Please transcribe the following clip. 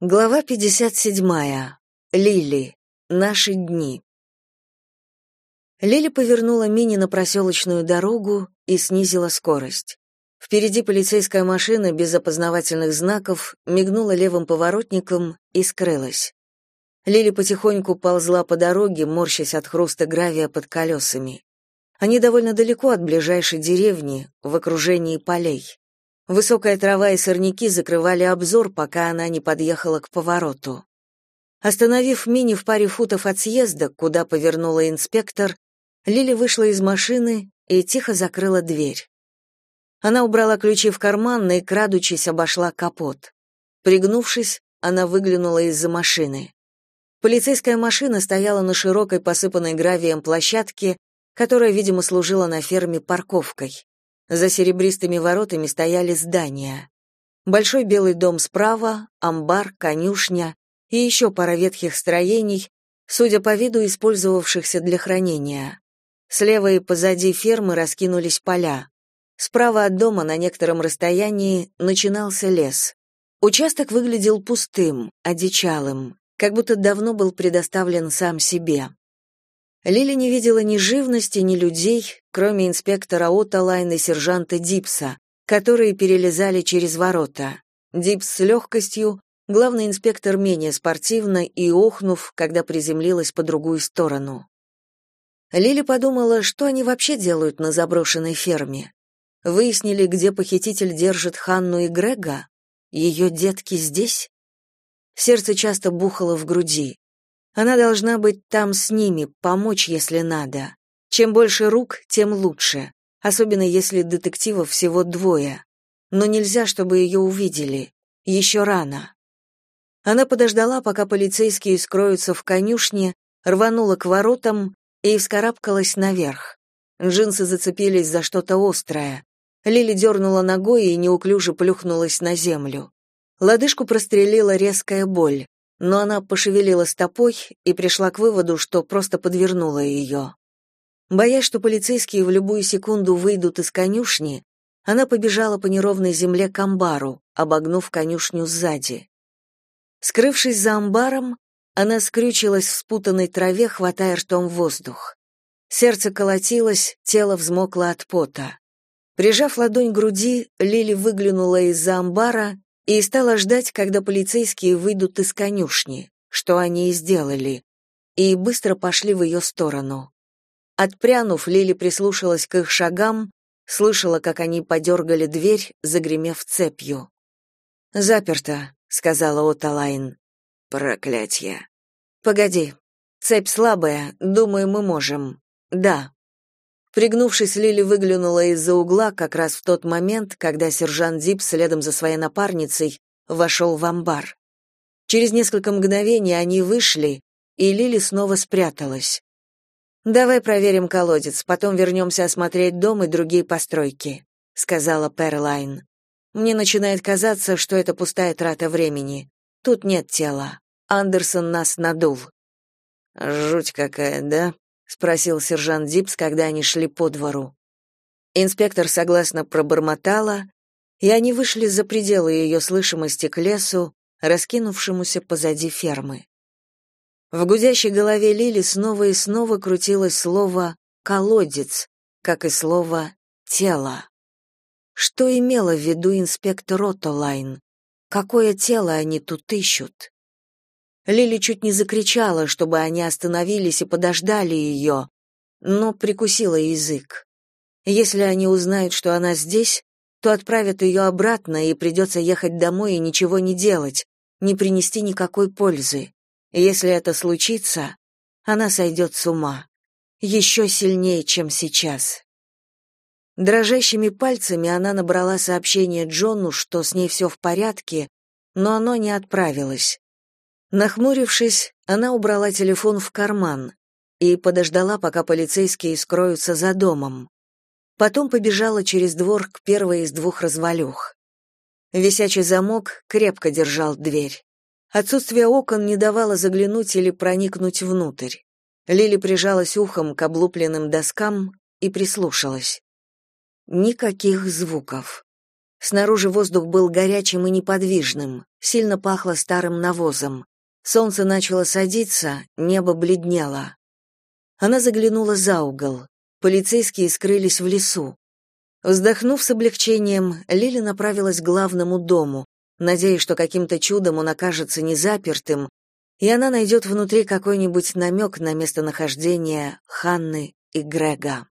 Глава 57. Лили. Наши дни. Лили повернула Мини на проселочную дорогу и снизила скорость. Впереди полицейская машина без опознавательных знаков мигнула левым поворотником и скрылась. Лили потихоньку ползла по дороге, морщась от хруста гравия под колесами. Они довольно далеко от ближайшей деревни, в окружении полей. Высокая трава и сорняки закрывали обзор, пока она не подъехала к повороту. Остановив Мини в паре футов от съезда, куда повернула инспектор, Лили вышла из машины и тихо закрыла дверь. Она убрала ключи в карман и, крадучись, обошла капот. Пригнувшись, она выглянула из-за машины. Полицейская машина стояла на широкой посыпанной гравием площадке, которая, видимо, служила на ферме парковкой. За серебристыми воротами стояли здания. Большой белый дом справа, амбар, конюшня и еще пара ветхих строений, судя по виду, использовавшихся для хранения. Слева и позади фермы раскинулись поля. Справа от дома на некотором расстоянии начинался лес. Участок выглядел пустым, одичалым, как будто давно был предоставлен сам себе. Лили не видела ни живности, ни людей, кроме инспектора Оталайна и сержанта Дипса, которые перелезали через ворота. Дипс с легкостью, главный инспектор менее спортивно и охнув, когда приземлилась по другую сторону. Лили подумала, что они вообще делают на заброшенной ферме. Выяснили, где похититель держит Ханну и Грега? Ее детки здесь? Сердце часто бухало в груди. Она должна быть там с ними, помочь, если надо. Чем больше рук, тем лучше, особенно если детективов всего двое. Но нельзя, чтобы ее увидели. Еще рано. Она подождала, пока полицейские скроются в конюшне, рванула к воротам и вскарабкалась наверх. Джинсы зацепились за что-то острое. Лили дернула ногой и неуклюже плюхнулась на землю. Лодыжку прострелила резкая боль но она пошевелила стопой и пришла к выводу, что просто подвернула ее. Боясь, что полицейские в любую секунду выйдут из конюшни, она побежала по неровной земле к амбару, обогнув конюшню сзади. Скрывшись за амбаром, она скрючилась в спутанной траве, хватая ртом воздух. Сердце колотилось, тело взмокло от пота. Прижав ладонь к груди, Лили выглянула из-за амбара и стала ждать, когда полицейские выйдут из конюшни, что они и сделали, и быстро пошли в ее сторону. Отпрянув, Лили прислушалась к их шагам, слышала, как они подергали дверь, загремев цепью. «Заперто», — сказала Оталайн. «Проклятье». «Погоди. Цепь слабая, думаю, мы можем». «Да». Пригнувшись, Лили выглянула из-за угла как раз в тот момент, когда сержант Дип следом за своей напарницей вошел в амбар. Через несколько мгновений они вышли, и Лили снова спряталась. «Давай проверим колодец, потом вернемся осмотреть дом и другие постройки», — сказала Перлайн. «Мне начинает казаться, что это пустая трата времени. Тут нет тела. Андерсон нас надул». «Жуть какая, да?» Спросил сержант Дипс, когда они шли по двору. Инспектор согласно пробормотала, и они вышли за пределы ее слышимости к лесу, раскинувшемуся позади фермы. В гудящей голове Лили снова и снова крутилось слово «колодец», как и слово «тело». Что имела в виду инспектор Оттолайн? Какое тело они тут ищут? Лили чуть не закричала, чтобы они остановились и подождали ее, но прикусила язык. Если они узнают, что она здесь, то отправят ее обратно, и придется ехать домой и ничего не делать, не принести никакой пользы. Если это случится, она сойдет с ума. Еще сильнее, чем сейчас. Дрожащими пальцами она набрала сообщение Джону, что с ней все в порядке, но оно не отправилось. Нахмурившись, она убрала телефон в карман и подождала, пока полицейские скроются за домом. Потом побежала через двор к первой из двух развалюх. Висячий замок крепко держал дверь. Отсутствие окон не давало заглянуть или проникнуть внутрь. Лили прижалась ухом к облупленным доскам и прислушалась. Никаких звуков. Снаружи воздух был горячим и неподвижным, Сильно пахло старым навозом. Солнце начало садиться, небо бледнело. Она заглянула за угол. Полицейские скрылись в лесу. Вздохнув с облегчением, Лили направилась к главному дому, надеясь, что каким-то чудом он окажется незапертым, и она найдет внутри какой-нибудь намек на местонахождение Ханны и Грега.